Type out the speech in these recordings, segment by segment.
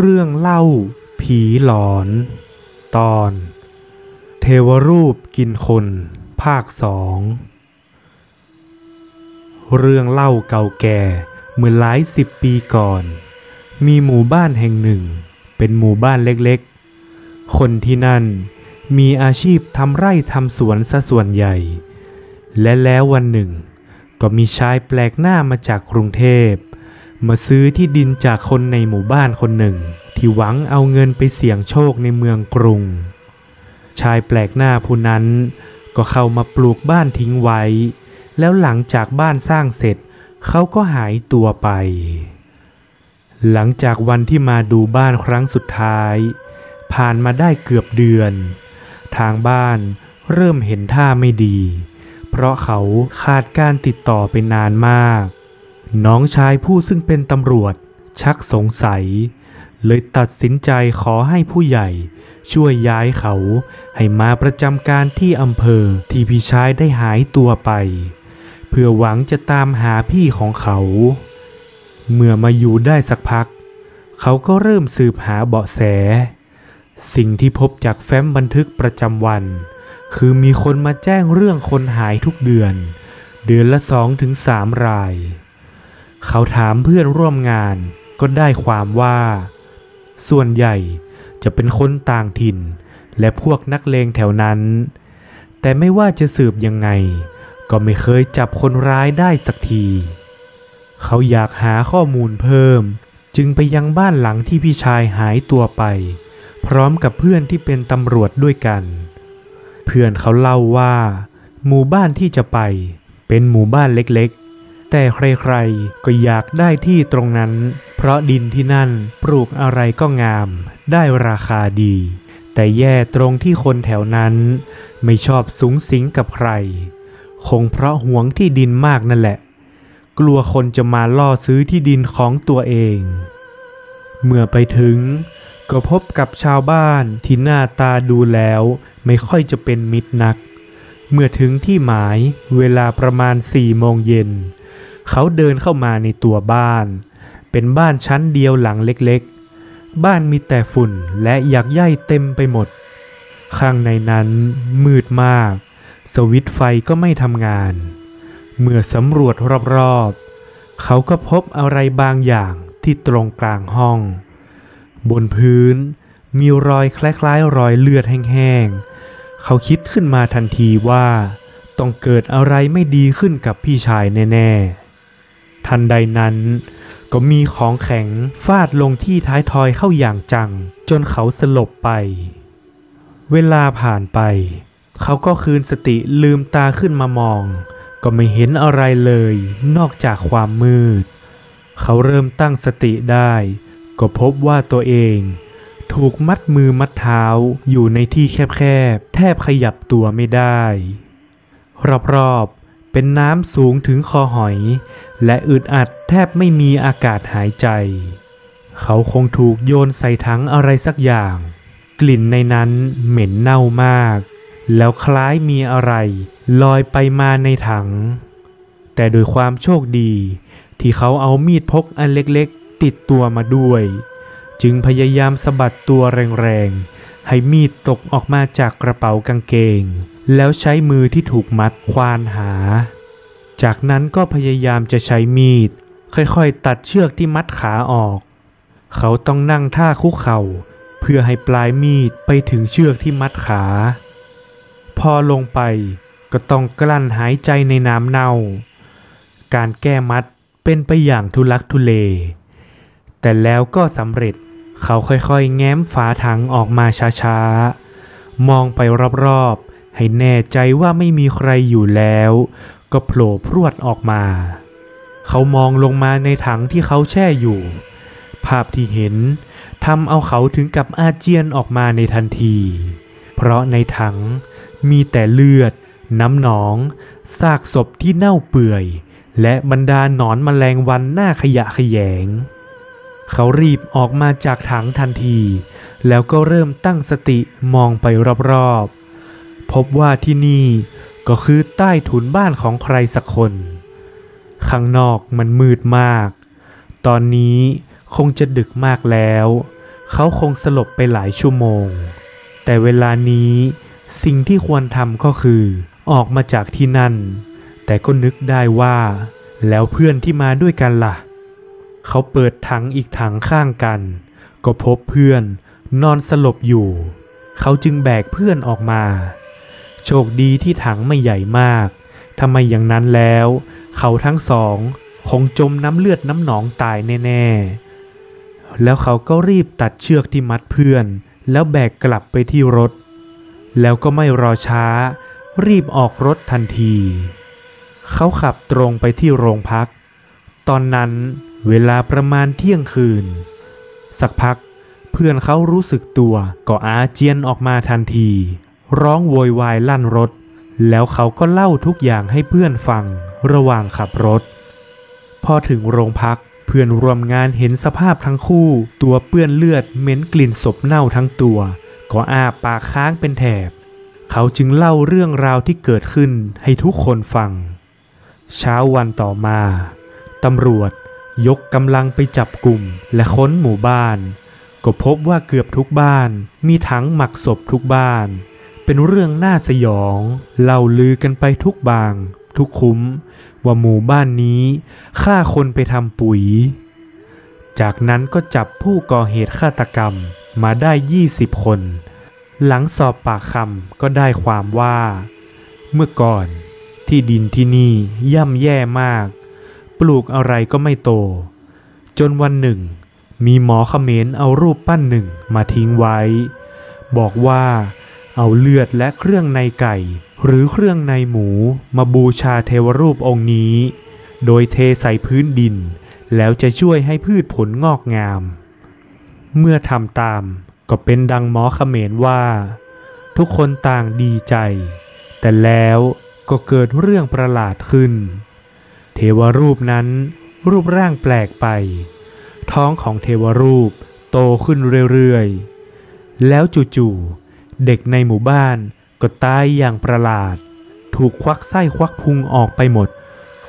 เรื่องเล่า ผีหลอน ตอน เทวรูปกินคน ภาคสอง เรื่องเล่าเก่าแก่เมื่อหลายสิบปีก่อน มีหมู่บ้านแห่งหนึ่ง เป็นหมู่บ้านเล็กๆ คนที่นั่นมีอาชีพทำไร่ทำสวนซะส่วนใหญ่ และแล้ววันหนึ่ง ก็มีชายแปลกหน้ามาจากกรุงเทพ มาซื้อที่ดินจากคนในหมู่บ้านคนหนึ่ง ที่หวังเอาเงินไปเสี่ยงโชคในเมืองกรุง ชายแปลกหน้าผู้นั้นก็เข้ามาปลูกบ้านทิ้งไว้ แล้วหลังจากบ้านสร้างเสร็จ เขาก็หายตัวไป หลังจากวันที่มาดูบ้านครั้งสุดท้าย ผ่านมาได้เกือบเดือน ทางบ้านเริ่มเห็นท่าไม่ดี เพราะเขาขาดการติดต่อไปนานมาก น้องชายผู้ซึ่งเป็นตำรวจชักสงสัย เลยตัดสินใจขอให้ผู้ใหญ่ ช่วยย้ายเขาให้มาประจำการที่อำเภอที่พี่ชายได้หายตัวไป เพื่อหวังจะตามหาพี่ของเขา เมื่อมาอยู่ได้สักพัก เขาก็เริ่มสืบหาเบาะแส สิ่งที่พบจากแฟ้มบันทึกประจำวัน คือมีคนมาแจ้งเรื่องคนหายทุกเดือน เดือนละสองถึงสามราย เขาถามเพื่อนร่วมงานก็ได้ความว่า ส่วนใหญ่จะเป็นคนต่างถิ่น และพวกนักเลงแถวนั้น แต่ไม่ว่าจะสืบยังไง ก็ไม่เคยจับคนร้ายได้สักที เขาอยากหาข้อมูลเพิ่ม จึงไปยังบ้านหลังที่พี่ชายหายตัวไป พร้อมกับเพื่อนที่เป็นตำรวจด้วยกัน เพื่อนเขาเล่าว่า หมู่บ้านที่จะไปเป็นหมู่บ้านเล็กๆ แต่ใครๆ ก็อยากได้ที่ตรงนั้น เพราะดินที่นั่นปลูกอะไรก็งาม ได้ราคาดี แต่แย่ตรงที่คนแถวนั้น ไม่ชอบสูงสิงกับใคร คงเพราะหวงที่ดินมากนั่นแหละ กลัวคนจะมาล่อซื้อที่ดินของตัวเอง เมื่อไปถึง ก็พบกับชาวบ้านที่หน้าตาดูแล้วไม่ค่อยจะเป็นมิตรนักเมื่อถึงที่หมายเวลาประมาณสี่โมงเย็น เขาเดินเข้ามาในตัวบ้าน เป็นบ้านชั้นเดียวหลังเล็กๆ บ้านมีแต่ฝุ่นและอยากใย่เต็มไปหมด ข้างในนั้นมืดมาก สวิตช์ไฟก็ไม่ทำงาน เมื่อสำรวจรอบๆ เขาก็พบอะไรบางอย่างที่ตรงกลางห้อง บนพื้นมีรอยคล้ายๆ รอยเลือดแห้งๆ เขาคิดขึ้นมาทันทีว่า ต้องเกิดอะไรไม่ดีขึ้นกับพี่ชายแน่ ๆ ทันใดนั้น ก็มีของแข็งฟาดลงที่ท้ายทอยเข้าอย่างจัง จนเขาสลบไป เวลาผ่านไป เขาก็คืนสติลืมตาขึ้นมามอง ก็ไม่เห็นอะไรเลย นอกจากความมืด เขาเริ่มตั้งสติได้ ก็พบว่าตัวเอง ถูกมัดมือมัดเท้าอยู่ในที่แคบๆแทบขยับตัวไม่ได้ รอบๆ เป็นน้ำสูงถึงคอหอย และอึดอัดแทบไม่มีอากาศหายใจ เขาคงถูกโยนใส่ถังอะไรสักอย่าง กลิ่นในนั้นเหม็นเน่ามาก แล้วคล้ายมีอะไร ลอยไปมาในถัง แต่โดยความโชคดี ที่เขาเอามีดพกอันเล็กๆ ติดตัวมาด้วย จึงพยายามสะบัดตัวแรงๆ ให้มีดตกออกมาจากกระเป๋ากางเกง แล้วใช้มือที่ถูกมัดควานหา จากนั้นก็พยายามจะใช้มีด ค่อยๆ ตัดเชือกที่มัดขาออก เขาต้องนั่งท่าคุกเข่า เพื่อให้ปลายมีดไปถึงเชือกที่มัดขา พอลงไปก็ต้องกลั้นหายใจในน้ำเน่า การแก้มัดเป็นไปอย่างทุลักทุเล แต่แล้วก็สำเร็จเขาค่อยๆ แง้มฝาถังออกมาช้าๆ มองไปรอบๆ ให้แน่ใจว่าไม่มีใครอยู่แล้ว ก็โผล่พรวดออกมา เขามองลงมาในถังที่เขาแช่อยู่ ภาพที่เห็นทำเอาเขาถึงกับอาเจียนออกมาในทันที เพราะในถังมีแต่เลือด น้ำหนองซากศพที่เน่าเปื่อย และบรรดาหนอนแมลงวันหน้าขยะแขยง เขารีบออกมาจากถังทันที แล้วก็เริ่มตั้งสติมองไปรอบๆ พบว่าที่นี่ก็คือใต้ถุนบ้านของใครสักคน ข้างนอกมันมืดมาก ตอนนี้คงจะดึกมากแล้ว เขาคงสลบไปหลายชั่วโมง แต่เวลานี้สิ่งที่ควรทำก็คือ ออกมาจากที่นั่น แต่ก็นึกได้ว่า แล้วเพื่อนที่มาด้วยกันละ่ะ เขาเปิดถังอีกถังข้างกัน ก็พบเพื่อนนอนสลบอยู่ เขาจึงแบกเพื่อนออกมา โชคดีที่ถังไม่ใหญ่มากทำไมอย่างนั้นแล้ว เขาทั้งสองคงจมน้ำเลือดน้ำหนองตายแน่ๆ แล้วเขาก็รีบตัดเชือกที่มัดเพื่อน แล้วแบกกลับไปที่รถ แล้วก็ไม่รอช้า รีบออกรถทันที เขาขับตรงไปที่โรงพัก ตอนนั้นเวลาประมาณเที่ยงคืน สักพักเพื่อนเขารู้สึกตัวก็อาเจียนออกมาทันที ร้องโวยวายลั่นรถ แล้วเขาก็เล่าทุกอย่างให้เพื่อนฟังระหว่างขับรถ พอถึงโรงพักเพื่อนรวมงานเห็นสภาพทั้งคู่ ตัวเปื้อนเลือดเหม็นกลิ่นศพเน่าทั้งตัว ก็อ้าปากค้างเป็นแถบ เขาจึงเล่าเรื่องราวที่เกิดขึ้นให้ทุกคนฟัง เช้าวันต่อมาตำรวจยกกำลังไปจับกลุ่มและค้นหมู่บ้าน ก็พบว่าเกือบทุกบ้านมีถังหมักศพทุกบ้าน เป็นเรื่องน่าสยองเล่าลือกันไปทุกบาง ทุกคุ้ม ว่าหมู่บ้านนี้ฆ่าคนไปทำปุ๋ย จากนั้นก็จับผู้ก่อเหตุฆาตกรรมมาได้ 20 คน หลังสอบปากคำก็ได้ความว่า เมื่อก่อนที่ดินที่นี่ย่ำแย่มาก ปลูกอะไรก็ไม่โต จนวันหนึ่ง มีหมอเขมรเอารูปปั้นหนึ่งมาทิ้งไว้ บอกว่า เอาเลือดและเครื่องในไก่ หรือเครื่องในหมูมาบูชาเทวรูปองค์นี้ โดยเทใส่พื้นดิน แล้วจะช่วยให้พืชผลงอกงาม เมื่อทำตามก็เป็นดังหมอเขมรว่า ทุกคนต่างดีใจ แต่แล้วก็เกิดเรื่องประหลาดขึ้น เทวรูปนั้นรูปร่างแปลกไป ท้องของเทวรูปโตขึ้นเรื่อยๆ แล้วจู่ๆ เด็กในหมู่บ้านก็ตายอย่างประหลาด ถูกควักไส้ควักพุงออกไปหมด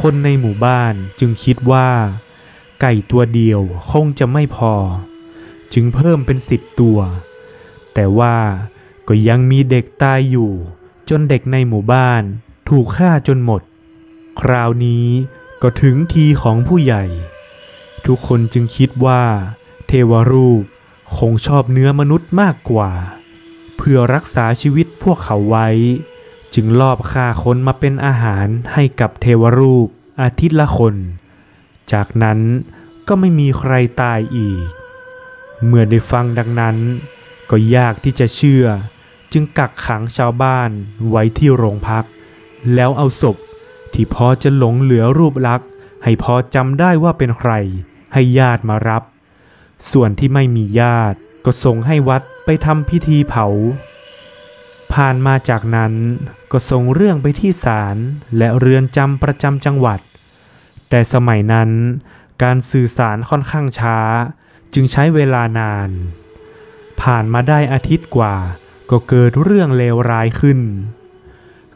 คนในหมู่บ้านจึงคิดว่า ไก่ตัวเดียวคงจะไม่พอ จึงเพิ่มเป็นสิบตัว แต่ว่าก็ยังมีเด็กตายอยู่ จนเด็กในหมู่บ้านถูกฆ่าจนหมด คราวนี้ก็ถึงทีของผู้ใหญ่ ทุกคนจึงคิดว่า เทวรูปคงชอบเนื้อมนุษย์มากกว่า เพื่อรักษาชีวิตพวกเขาไว้ จึงลอบฆ่าคนมาเป็นอาหารให้กับเทวรูปอาทิตย์ละคน จากนั้นก็ไม่มีใครตายอีก เมื่อได้ฟังดังนั้น ก็ยากที่จะเชื่อ จึงกักขังชาวบ้านไว้ที่โรงพัก แล้วเอาศพที่พอจะหลงเหลือรูปลักษณ์ ให้พอจำได้ว่าเป็นใคร ให้ญาติมารับ ส่วนที่ไม่มีญาติ ก็ส่งให้วัดไปทำพิธีเผา ผ่านมาจากนั้นก็ส่งเรื่องไปที่ศาลและเรือนจำประจำจังหวัด แต่สมัยนั้นการสื่อสารค่อนข้างช้า จึงใช้เวลานาน ผ่านมาได้อาทิตย์กว่า ก็เกิดเรื่องเลวร้ายขึ้น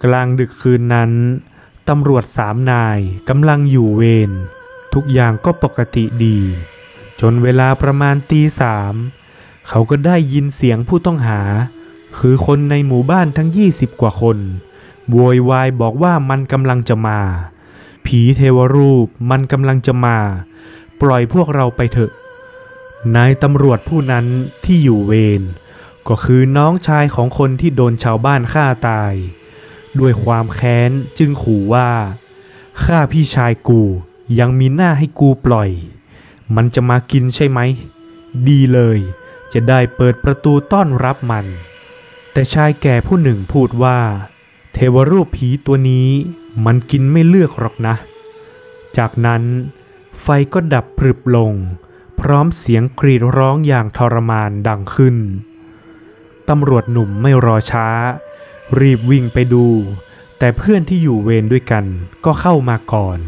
กลางดึกคืนนั้นตำรวจสามนายกำลังอยู่เวรทุกอย่างก็ปกติดี จนเวลาประมาณตีสาม เขาก็ได้ยินเสียงผู้ต้องหา คือคนในหมู่บ้านทั้งยี่สิบกว่าคนโวยวายบอกว่ามันกำลังจะมา ผีเทวรูปมันกำลังจะมา ปล่อยพวกเราไปเถอะ นายตำรวจผู้นั้นที่อยู่เวรก็คือน้องชายของคนที่โดนชาวบ้านฆ่าตาย ด้วยความแค้นจึงขู่ว่าฆ่าพี่ชายกูยังมีหน้าให้กูปล่อย มันจะมากินใช่ไหม ดีเลย จะได้เปิดประตูต้อนรับมัน แต่ชายแก่ผู้หนึ่งพูดว่า เทวรูปผีตัวนี้มันกินไม่เลือกหรอกนะ จากนั้นไฟก็ดับพรึบลง พร้อมเสียงกรีดร้องอย่างทรมานดังขึ้น ตำรวจหนุ่มไม่รอช้า รีบวิ่งไปดู แต่เพื่อนที่อยู่เวรด้วยกันก็เข้ามาก่อน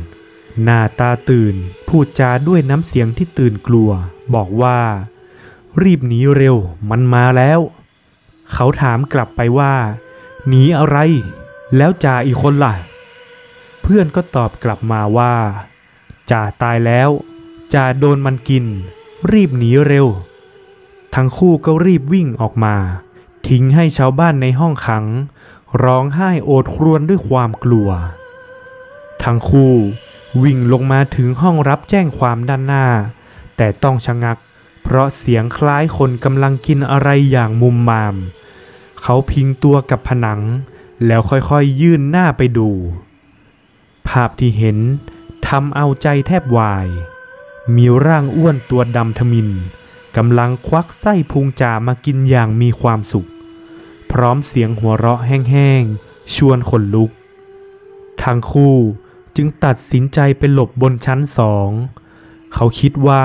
หน้าตาตื่นพูดจาด้วยน้ำเสียงที่ตื่นกลัว บอกว่า รีบหนีเร็ว มันมาแล้ว เขาถามกลับไปว่า หนีอะไร แล้วจ่าอีกคนล่ะ เพื่อนก็ตอบกลับมาว่าจ่าตายแล้วจ่าโดนมันกิน รีบหนีเร็ว ทั้งคู่ก็รีบวิ่งออกมา ทิ้งให้ชาวบ้านในห้องขัง ร้องไห้โอดครวญด้วยความกลัว ทั้งคู่วิ่งลงมาถึงห้องรับแจ้งความด้านหน้า แต่ต้องชะงัก เพราะเสียงคล้ายคนกำลังกินอะไรอย่างมุมมาม เขาพิงตัวกับผนัง แล้วค่อยๆยื่นหน้าไปดู ภาพที่เห็นทำเอาใจแทบวาย มีร่างอ้วนตัวดำทมินกำลังควักไส้พุงจ่ามากินอย่างมีความสุข พร้อมเสียงหัวเราะแห้งๆ ชวนขนลุก ทั้งคู่จึงตัดสินใจไปหลบบนชั้นสอง เขาคิดว่า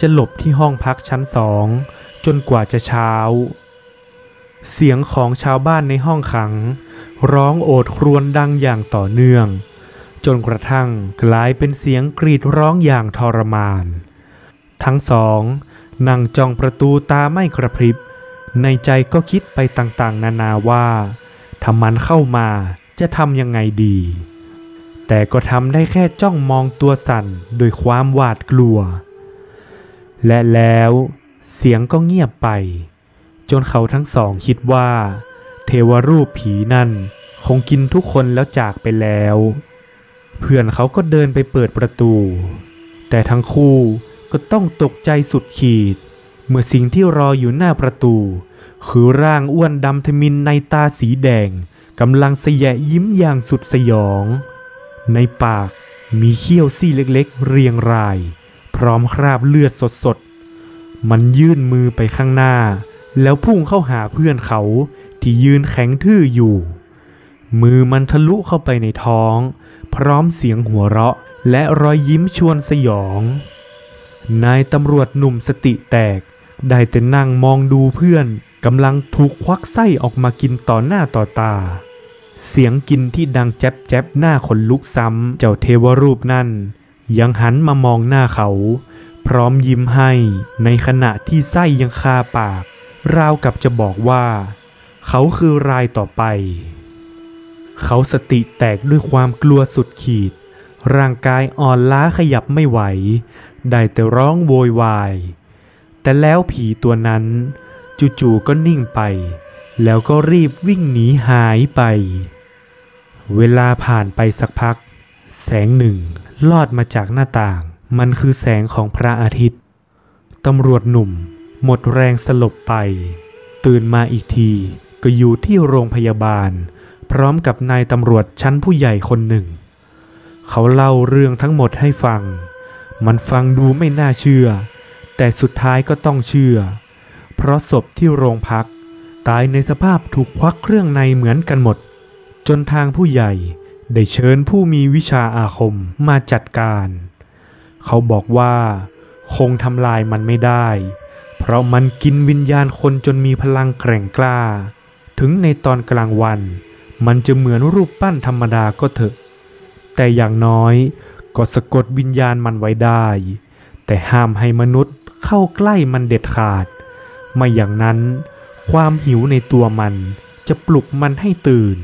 จะหลบที่ห้องพักชั้นสองจนกว่าจะเช้า เสียงของชาวบ้านในห้องขัง ร้องโอดครวญดังอย่างต่อเนื่อง จนกระทั่งกลายเป็นเสียงกรีดร้องอย่างทรมาน ทั้งสองนั่งจ้องประตูตาไม่กระพริบ ในใจก็คิดไปต่างๆ นานาว่าถ้ามันเข้ามาจะทำยังไงดี แต่ก็ทำได้แค่จ้องมองตัวสั่นโดยความหวาดกลัว และแล้วเสียงก็เงียบไป จนเขาทั้งสองคิดว่า เทวรูปผีนั่นคงกินทุกคนแล้วจากไปแล้ว เพื่อนเขาก็เดินไปเปิดประตู แต่ทั้งคู่ก็ต้องตกใจสุดขีด เมื่อสิ่งที่รออยู่หน้าประตู คือร่างอ้วนดำทมินในตาสีแดงกำลังเสยะยิ้มอย่างสุดสยอง ในปากมีเขี้ยวซี่เล็กๆ เรียงราย พร้อมคราบเลือดสดๆ มันยื่นมือไปข้างหน้า แล้วพุ่งเข้าหาเพื่อนเขาที่ยืนแข็งทื่ออยู่ มือมันทะลุเข้าไปในท้อง พร้อมเสียงหัวเราะและรอยยิ้มชวนสยอง นายตำรวจหนุ่มสติแตก ได้แต่นั่งมองดูเพื่อนกำลังถูกควักไส้ออกมากินต่อหน้าต่อตา เสียงกินที่ดังแจ๊บแจ๊บหน้าขนลุกซ้ำ เจ้าเทวรูปนั่น ยังหันมามองหน้าเขา พร้อมยิ้มให้ในขณะที่ไส้ยังคาปาก ราวกับจะบอกว่า เขาคือรายต่อไป เขาสติแตกด้วยความกลัวสุดขีด ร่างกายอ่อนล้าขยับไม่ไหว ได้แต่ร้องโวยวาย แต่แล้วผีตัวนั้น จู่ๆก็นิ่งไป แล้วก็รีบวิ่งหนีหายไป เวลาผ่านไปสักพัก แสงหนึ่งลอดมาจากหน้าต่าง มันคือแสงของพระอาทิตย์ ตำรวจหนุ่ม หมดแรงสลบไป ตื่นมาอีกทีก็อยู่ที่โรงพยาบาล พร้อมกับนายตำรวจชั้นผู้ใหญ่คนหนึ่ง เขาเล่าเรื่องทั้งหมดให้ฟัง มันฟังดูไม่น่าเชื่อ แต่สุดท้ายก็ต้องเชื่อ เพราะศพที่โรงพัก ตายในสภาพถูกควักเครื่องในเหมือนกันหมด จนทางผู้ใหญ่ ได้เชิญผู้มีวิชาอาคมมาจัดการ เขาบอกว่า คงทำลายมันไม่ได้ เพราะมันกินวิญญาณคนจนมีพลังแกร่งกล้า ถึงในตอนกลางวัน มันจะเหมือนรูปปั้นธรรมดาก็เถอะ แต่อย่างน้อยก็สะกดวิญญาณมันไว้ได้ แต่ห้ามให้มนุษย์เข้าใกล้มันเด็ดขาด ไม่อย่างนั้น ความหิวในตัวมันจะปลุกมันให้ตื่น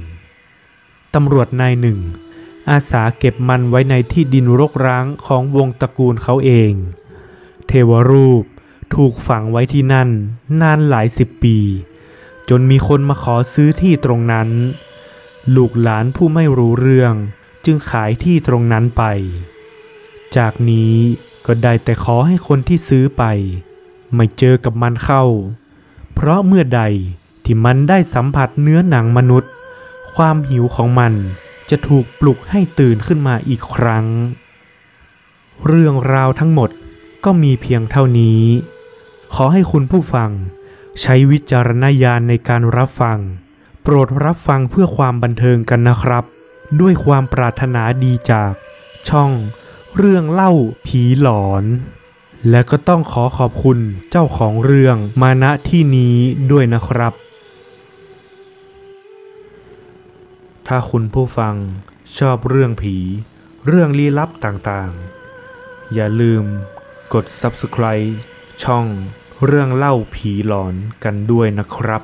ตำรวจนายหนึ่ง อาสาเก็บมันไว้ในที่ดินรกร้างของวงตระกูลเขาเอง เทวรูปถูกฝังไว้ที่นั่นนานหลายสิบปี จนมีคนมาขอซื้อที่ตรงนั้น ลูกหลานผู้ไม่รู้เรื่องจึงขายที่ตรงนั้นไป จากนี้ก็ได้แต่ขอให้คนที่ซื้อไป ไม่เจอกับมันเข้า เพราะเมื่อใดที่มันได้สัมผัสเนื้อหนังมนุษย์ ความหิวของมันจะถูกปลุกให้ตื่นขึ้นมาอีกครั้ง เรื่องราวทั้งหมดก็มีเพียงเท่านี้ ขอให้คุณผู้ฟังใช้วิจารณญาณในการรับฟัง โปรดรับฟังเพื่อความบันเทิงกันนะครับ ด้วยความปรารถนาดีจากช่อง เรื่องเล่าผีหลอน และก็ต้องขอขอบคุณเจ้าของเรื่องมาณที่นี้ด้วยนะครับ ถ้าคุณผู้ฟังชอบเรื่องผี เรื่องลี้ลับต่างๆ อย่าลืมกด subscribe ช่องเรื่องเล่าผีหลอนกันด้วยนะครับ